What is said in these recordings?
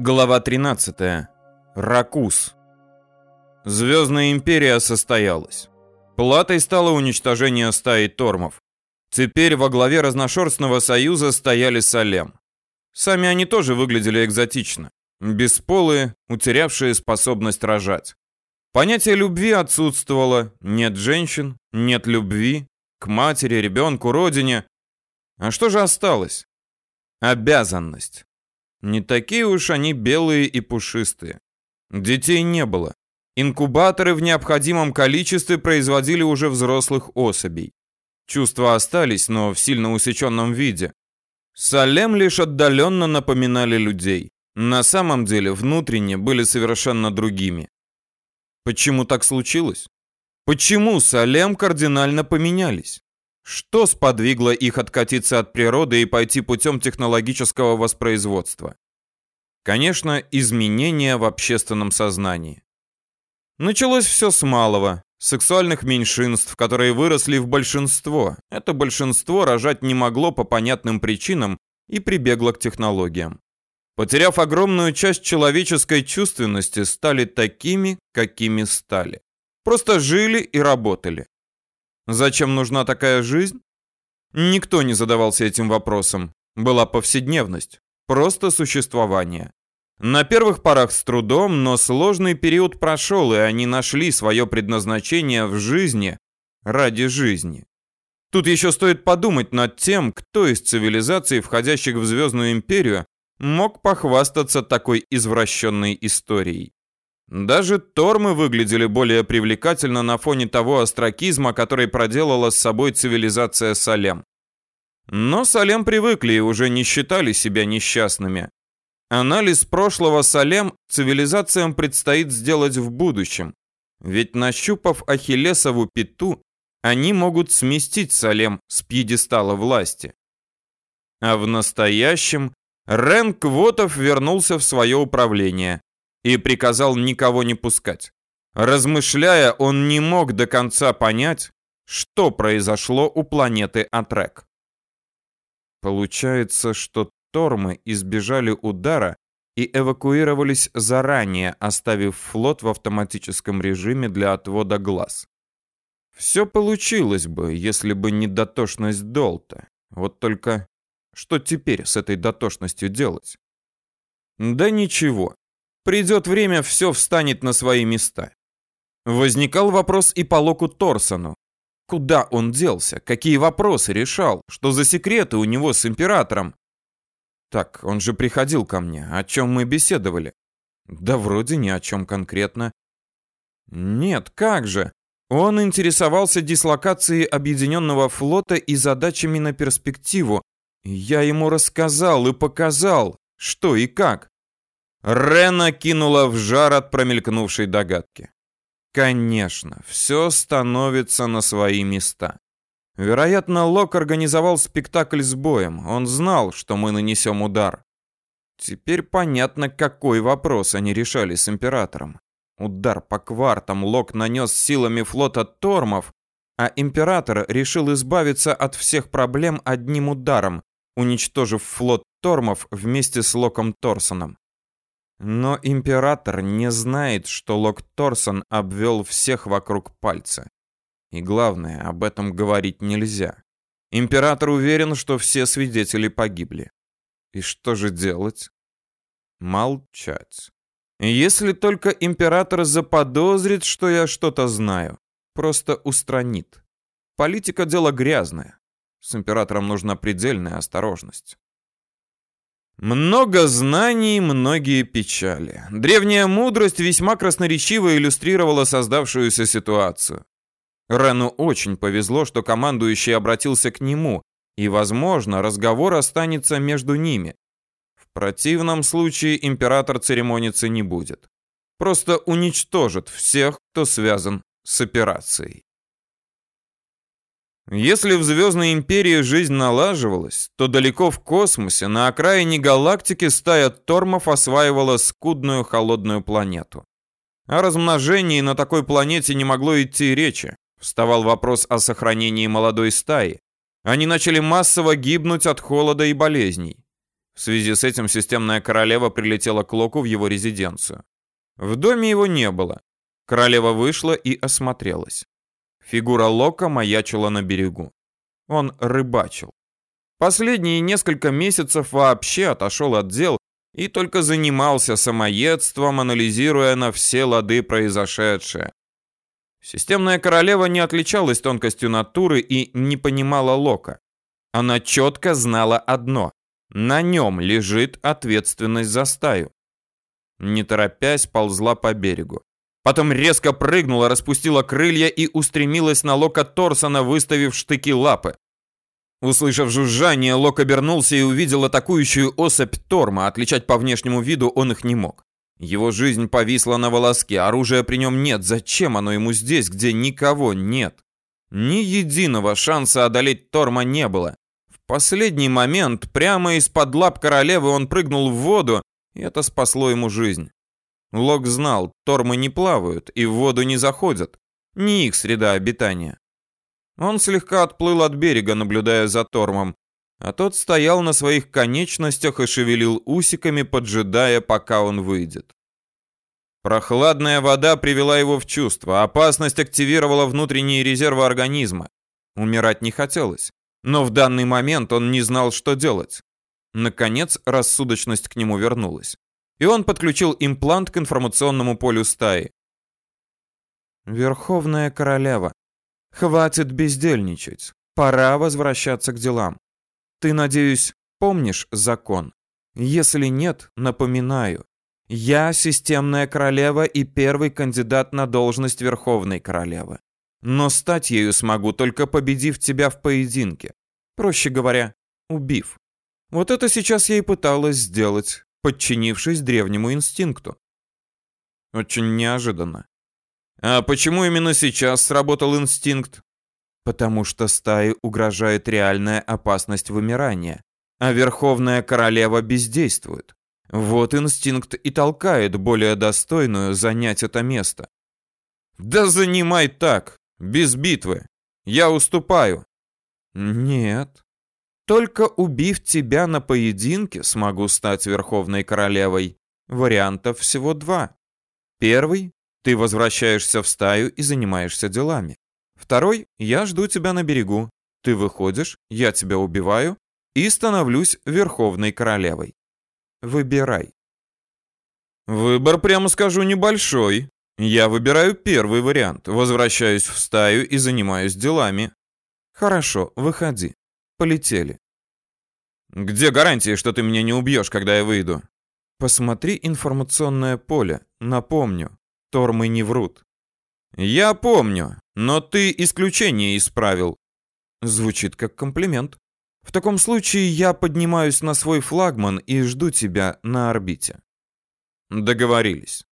Глава 13. Ракус. Звездная империя состоялась. Платой стало уничтожение стаи тормов. Теперь во главе разношерстного союза стояли Салем. Сами они тоже выглядели экзотично. Бесполые, утерявшие способность рожать. Понятие любви отсутствовало. Нет женщин, нет любви. К матери, ребенку, родине. А что же осталось? Обязанность. Не такие уж они белые и пушистые. Детей не было. Инкубаторы в необходимом количестве производили уже взрослых особей. Чувства остались, но в сильно усеченном виде. Салем лишь отдаленно напоминали людей. На самом деле внутренне были совершенно другими. Почему так случилось? Почему Салем кардинально поменялись? Что сподвигло их откатиться от природы и пойти путем технологического воспроизводства? Конечно, изменения в общественном сознании. Началось все с малого, сексуальных меньшинств, которые выросли в большинство. Это большинство рожать не могло по понятным причинам и прибегло к технологиям. Потеряв огромную часть человеческой чувственности, стали такими, какими стали. Просто жили и работали. Зачем нужна такая жизнь? Никто не задавался этим вопросом. Была повседневность, просто существование. На первых порах с трудом, но сложный период прошел, и они нашли свое предназначение в жизни ради жизни. Тут еще стоит подумать над тем, кто из цивилизаций, входящих в Звездную империю, мог похвастаться такой извращенной историей. Даже тормы выглядели более привлекательно на фоне того астракизма, который проделала с собой цивилизация Салем. Но Салем привыкли и уже не считали себя несчастными. Анализ прошлого Салем цивилизациям предстоит сделать в будущем. Ведь нащупав Ахиллесову пяту, они могут сместить Салем с пьедестала власти. А в настоящем Рен Квотов вернулся в свое управление и приказал никого не пускать. Размышляя, он не мог до конца понять, что произошло у планеты Атрек. Получается, что Тормы избежали удара и эвакуировались заранее, оставив флот в автоматическом режиме для отвода глаз. Все получилось бы, если бы не дотошность Долта. Вот только что теперь с этой дотошностью делать? Да ничего. Придет время, все встанет на свои места. Возникал вопрос и по Локу Торсону. Куда он делся? Какие вопросы решал? Что за секреты у него с императором? Так, он же приходил ко мне. О чем мы беседовали? Да вроде ни о чем конкретно. Нет, как же? Он интересовался дислокацией объединенного флота и задачами на перспективу. Я ему рассказал и показал, что и как. Рена кинула в жар от промелькнувшей догадки. Конечно, все становится на свои места. Вероятно, Лок организовал спектакль с боем. Он знал, что мы нанесем удар. Теперь понятно, какой вопрос они решали с императором. Удар по квартам Лок нанес силами флота Тормов, а император решил избавиться от всех проблем одним ударом, уничтожив флот Тормов вместе с Локом Торсоном. Но император не знает, что Лок Торсон обвел всех вокруг пальца. И главное, об этом говорить нельзя. Император уверен, что все свидетели погибли. И что же делать? Молчать. Если только император заподозрит, что я что-то знаю, просто устранит. Политика дело грязное. С императором нужна предельная осторожность. Много знаний, многие печали. Древняя мудрость весьма красноречиво иллюстрировала создавшуюся ситуацию. Рену очень повезло, что командующий обратился к нему, и, возможно, разговор останется между ними. В противном случае император церемониться не будет. Просто уничтожит всех, кто связан с операцией. Если в Звездной Империи жизнь налаживалась, то далеко в космосе, на окраине галактики, стая тормов осваивала скудную холодную планету. О размножении на такой планете не могло идти речи. Вставал вопрос о сохранении молодой стаи. Они начали массово гибнуть от холода и болезней. В связи с этим системная королева прилетела к Локу в его резиденцию. В доме его не было. Королева вышла и осмотрелась. Фигура Лока маячила на берегу. Он рыбачил. Последние несколько месяцев вообще отошел от дел и только занимался самоедством, анализируя на все лады произошедшее. Системная королева не отличалась тонкостью натуры и не понимала Лока. Она четко знала одно – на нем лежит ответственность за стаю. Не торопясь, ползла по берегу. Потом резко прыгнула, распустила крылья и устремилась на Лока Торсона, выставив штыки лапы. Услышав жужжание, Лок обернулся и увидел атакующую особь Торма. Отличать по внешнему виду он их не мог. Его жизнь повисла на волоске, оружия при нем нет. Зачем оно ему здесь, где никого нет? Ни единого шанса одолеть Торма не было. В последний момент прямо из-под лап королевы он прыгнул в воду, и это спасло ему жизнь. Лок знал, Тормы не плавают и в воду не заходят. Не их среда обитания. Он слегка отплыл от берега, наблюдая за Тормом, а тот стоял на своих конечностях и шевелил усиками, поджидая, пока он выйдет. Прохладная вода привела его в чувство, опасность активировала внутренние резервы организма. Умирать не хотелось, но в данный момент он не знал, что делать. Наконец, рассудочность к нему вернулась, и он подключил имплант к информационному полю стаи. «Верховная королева», Хватит бездельничать. Пора возвращаться к делам. Ты, надеюсь, помнишь закон? Если нет, напоминаю. Я системная королева и первый кандидат на должность верховной королевы. Но стать ею смогу, только победив тебя в поединке. Проще говоря, убив. Вот это сейчас я и пыталась сделать, подчинившись древнему инстинкту. Очень неожиданно. А почему именно сейчас сработал инстинкт? Потому что стае угрожает реальная опасность вымирания, а Верховная Королева бездействует. Вот инстинкт и толкает более достойную занять это место. Да занимай так, без битвы. Я уступаю. Нет. Только убив тебя на поединке, смогу стать Верховной Королевой. Вариантов всего два. Первый ты возвращаешься в стаю и занимаешься делами. Второй – я жду тебя на берегу. Ты выходишь, я тебя убиваю и становлюсь верховной королевой. Выбирай. Выбор, прямо скажу, небольшой. Я выбираю первый вариант. Возвращаюсь в стаю и занимаюсь делами. Хорошо, выходи. Полетели. Где гарантия, что ты меня не убьешь, когда я выйду? Посмотри информационное поле. Напомню, Тормы не врут. Я помню, но ты исключение исправил. Звучит как комплимент. В таком случае я поднимаюсь на свой флагман и жду тебя на орбите. Договорились.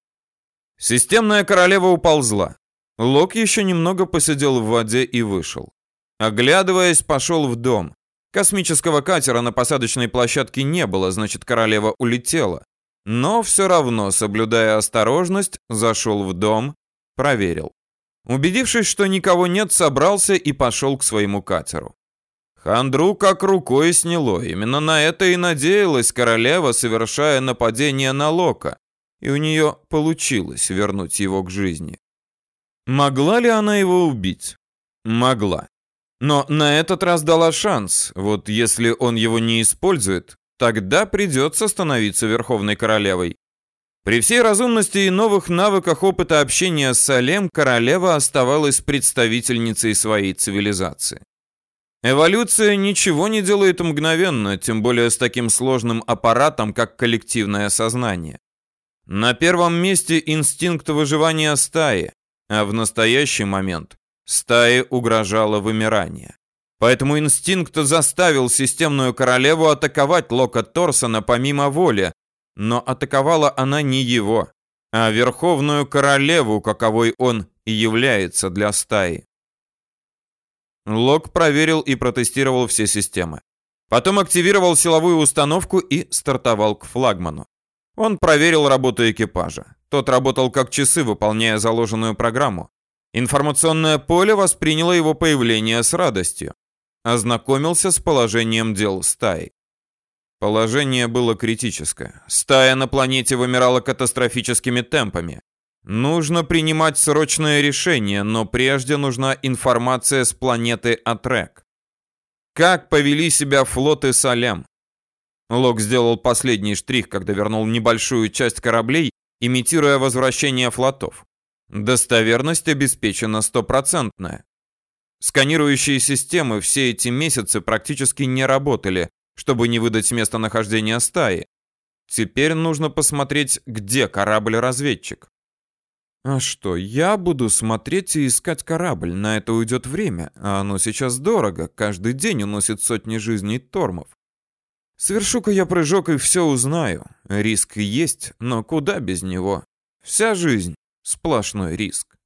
Системная королева уползла. Лок еще немного посидел в воде и вышел. Оглядываясь, пошел в дом. Космического катера на посадочной площадке не было, значит, королева улетела но все равно, соблюдая осторожность, зашел в дом, проверил. Убедившись, что никого нет, собрался и пошел к своему катеру. Хандру как рукой сняло. Именно на это и надеялась королева, совершая нападение на Лока. И у нее получилось вернуть его к жизни. Могла ли она его убить? Могла. Но на этот раз дала шанс. Вот если он его не использует, Тогда придется становиться Верховной Королевой. При всей разумности и новых навыках опыта общения с Салем, королева оставалась представительницей своей цивилизации. Эволюция ничего не делает мгновенно, тем более с таким сложным аппаратом, как коллективное сознание. На первом месте инстинкт выживания стаи, а в настоящий момент стае угрожало вымирание. Поэтому инстинкт заставил системную королеву атаковать Лока Торсона помимо воли, но атаковала она не его, а верховную королеву, каковой он и является для стаи. Лок проверил и протестировал все системы. Потом активировал силовую установку и стартовал к флагману. Он проверил работу экипажа. Тот работал как часы, выполняя заложенную программу. Информационное поле восприняло его появление с радостью ознакомился с положением дел стаи. Положение было критическое. Стая на планете вымирала катастрофическими темпами. Нужно принимать срочное решение, но прежде нужна информация с планеты Атрек. Как повели себя флоты Салям? Лок сделал последний штрих, когда вернул небольшую часть кораблей, имитируя возвращение флотов. Достоверность обеспечена стопроцентная. Сканирующие системы все эти месяцы практически не работали, чтобы не выдать местонахождение стаи. Теперь нужно посмотреть, где корабль-разведчик. А что, я буду смотреть и искать корабль, на это уйдет время, а оно сейчас дорого, каждый день уносит сотни жизней тормов. Совершу-ка я прыжок и все узнаю. Риск есть, но куда без него? Вся жизнь — сплошной риск.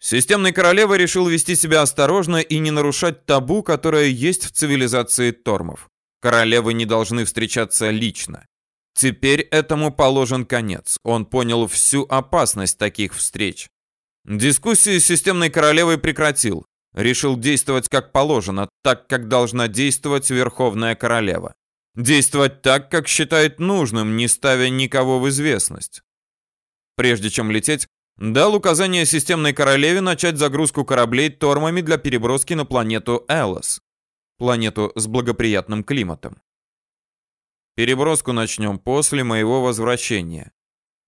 Системный королева решил вести себя осторожно и не нарушать табу, которое есть в цивилизации тормов. Королевы не должны встречаться лично. Теперь этому положен конец. Он понял всю опасность таких встреч. Дискуссии с системной королевой прекратил. Решил действовать как положено, так как должна действовать Верховная Королева. Действовать так, как считает нужным, не ставя никого в известность. Прежде чем лететь, дал указание системной королеве начать загрузку кораблей тормами для переброски на планету Элос планету с благоприятным климатом. Переброску начнем после моего возвращения.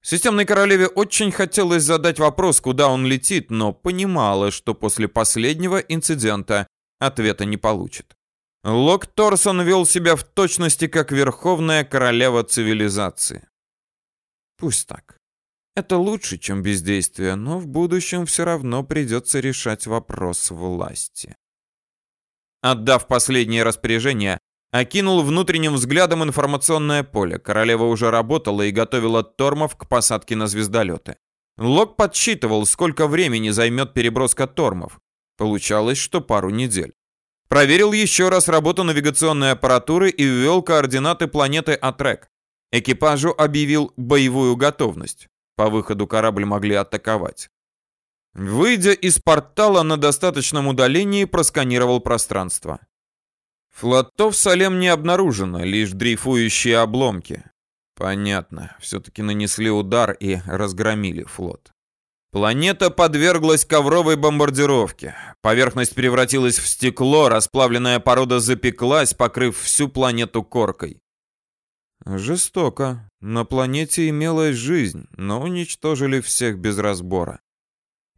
Системной королеве очень хотелось задать вопрос, куда он летит, но понимала, что после последнего инцидента ответа не получит. Лок Торсон вел себя в точности как верховная королева цивилизации. Пусть так. Это лучше, чем бездействие, но в будущем все равно придется решать вопрос власти. Отдав последнее распоряжение, окинул внутренним взглядом информационное поле. Королева уже работала и готовила тормов к посадке на звездолеты. Лок подсчитывал, сколько времени займет переброска тормов. Получалось, что пару недель. Проверил еще раз работу навигационной аппаратуры и ввел координаты планеты Атрек. Экипажу объявил боевую готовность. По выходу корабль могли атаковать. Выйдя из портала на достаточном удалении, просканировал пространство. Флотов Салем не обнаружено, лишь дрейфующие обломки. Понятно, все-таки нанесли удар и разгромили флот. Планета подверглась ковровой бомбардировке. Поверхность превратилась в стекло, расплавленная порода запеклась, покрыв всю планету коркой. Жестоко. На планете имелась жизнь, но уничтожили всех без разбора.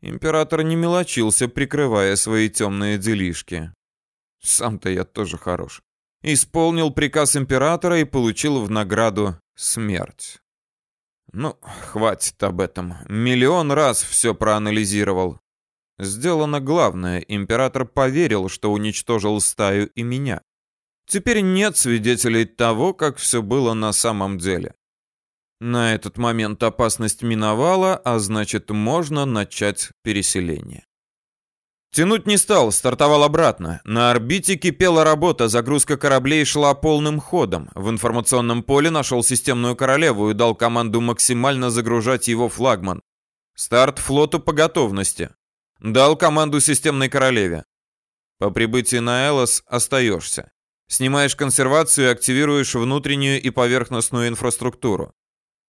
Император не мелочился, прикрывая свои темные делишки. Сам-то я тоже хорош. Исполнил приказ императора и получил в награду смерть. Ну, хватит об этом. Миллион раз все проанализировал. Сделано главное. Император поверил, что уничтожил стаю и меня. Теперь нет свидетелей того, как все было на самом деле. На этот момент опасность миновала, а значит, можно начать переселение. Тянуть не стал, стартовал обратно. На орбите кипела работа, загрузка кораблей шла полным ходом. В информационном поле нашел системную королеву и дал команду максимально загружать его флагман. Старт флоту по готовности. Дал команду системной королеве. По прибытии на Элос остаешься. Снимаешь консервацию и активируешь внутреннюю и поверхностную инфраструктуру.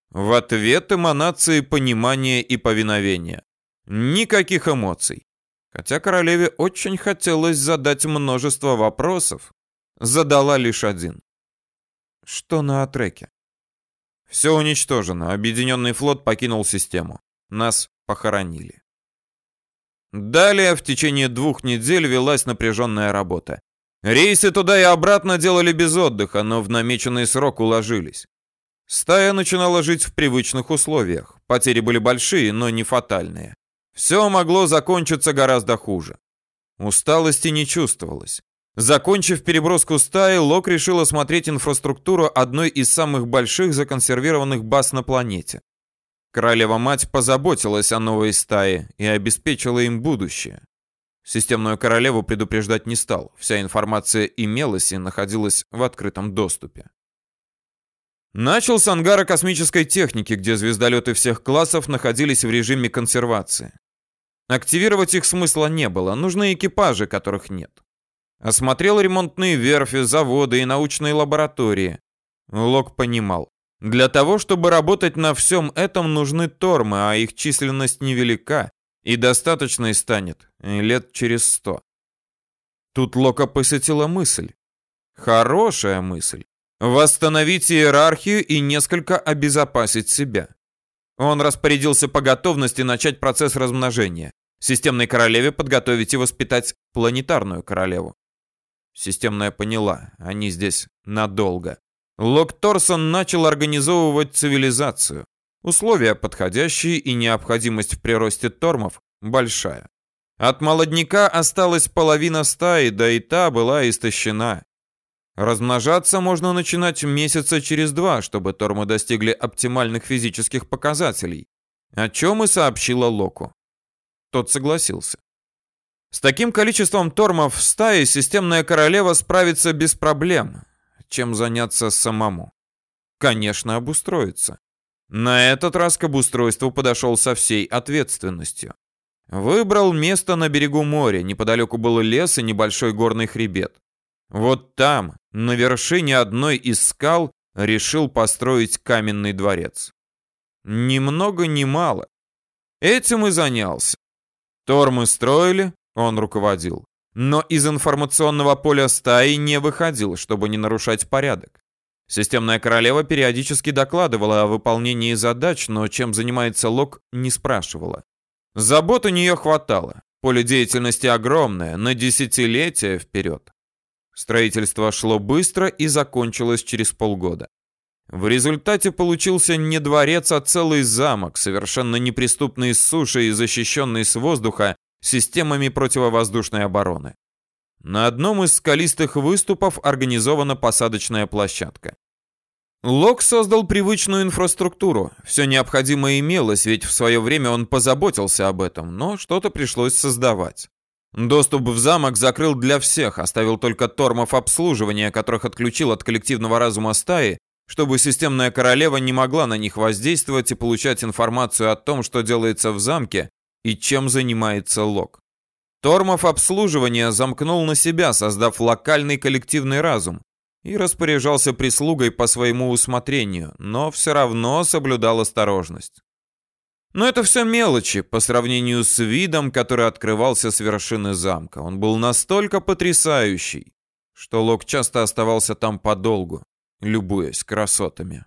В ответ эманации понимания и повиновения. Никаких эмоций. Хотя королеве очень хотелось задать множество вопросов, задала лишь один. Что на Атреке? Все уничтожено. Объединенный флот покинул систему. Нас похоронили. Далее в течение двух недель велась напряженная работа. Рейсы туда и обратно делали без отдыха, но в намеченный срок уложились. Стая начинала жить в привычных условиях. Потери были большие, но не фатальные. Все могло закончиться гораздо хуже. Усталости не чувствовалось. Закончив переброску стаи, Лок решил осмотреть инфраструктуру одной из самых больших законсервированных баз на планете. Королева-мать позаботилась о новой стае и обеспечила им будущее. Системную королеву предупреждать не стал. Вся информация имелась и находилась в открытом доступе. Начал с ангара космической техники, где звездолеты всех классов находились в режиме консервации. Активировать их смысла не было, нужны экипажи, которых нет. Осмотрел ремонтные верфи, заводы и научные лаборатории. Лок понимал. Для того, чтобы работать на всем этом, нужны тормы, а их численность невелика, и достаточной станет лет через сто. Тут Лока посетила мысль. Хорошая мысль. Восстановить иерархию и несколько обезопасить себя. Он распорядился по готовности начать процесс размножения. Системной королеве подготовить и воспитать планетарную королеву. Системная поняла, они здесь надолго. Лок Торсон начал организовывать цивилизацию. Условия подходящие и необходимость в приросте тормов большая. От молодняка осталась половина стаи, да и та была истощена. Размножаться можно начинать месяца через два, чтобы тормы достигли оптимальных физических показателей, о чем и сообщила Локу. Тот согласился. С таким количеством тормов в стае системная королева справится без проблем. Чем заняться самому? Конечно, обустроиться. На этот раз к обустройству подошел со всей ответственностью. Выбрал место на берегу моря, неподалеку был лес и небольшой горный хребет. Вот там, на вершине одной из скал, решил построить каменный дворец. Ни много ни мало. Этим и занялся. Тормы строили, он руководил. Но из информационного поля стаи не выходил, чтобы не нарушать порядок. Системная королева периодически докладывала о выполнении задач, но чем занимается Лок, не спрашивала. Забот у нее хватало. Поле деятельности огромное, на десятилетия вперед. Строительство шло быстро и закончилось через полгода. В результате получился не дворец, а целый замок, совершенно неприступный с суши и защищенный с воздуха системами противовоздушной обороны. На одном из скалистых выступов организована посадочная площадка. Лок создал привычную инфраструктуру. Все необходимое имелось, ведь в свое время он позаботился об этом, но что-то пришлось создавать. Доступ в замок закрыл для всех, оставил только тормов обслуживания, которых отключил от коллективного разума стаи, чтобы системная королева не могла на них воздействовать и получать информацию о том, что делается в замке и чем занимается Лок. Тормов обслуживания замкнул на себя, создав локальный коллективный разум, и распоряжался прислугой по своему усмотрению, но все равно соблюдал осторожность. Но это все мелочи по сравнению с видом, который открывался с вершины замка. Он был настолько потрясающий, что Лок часто оставался там подолгу, любуясь красотами.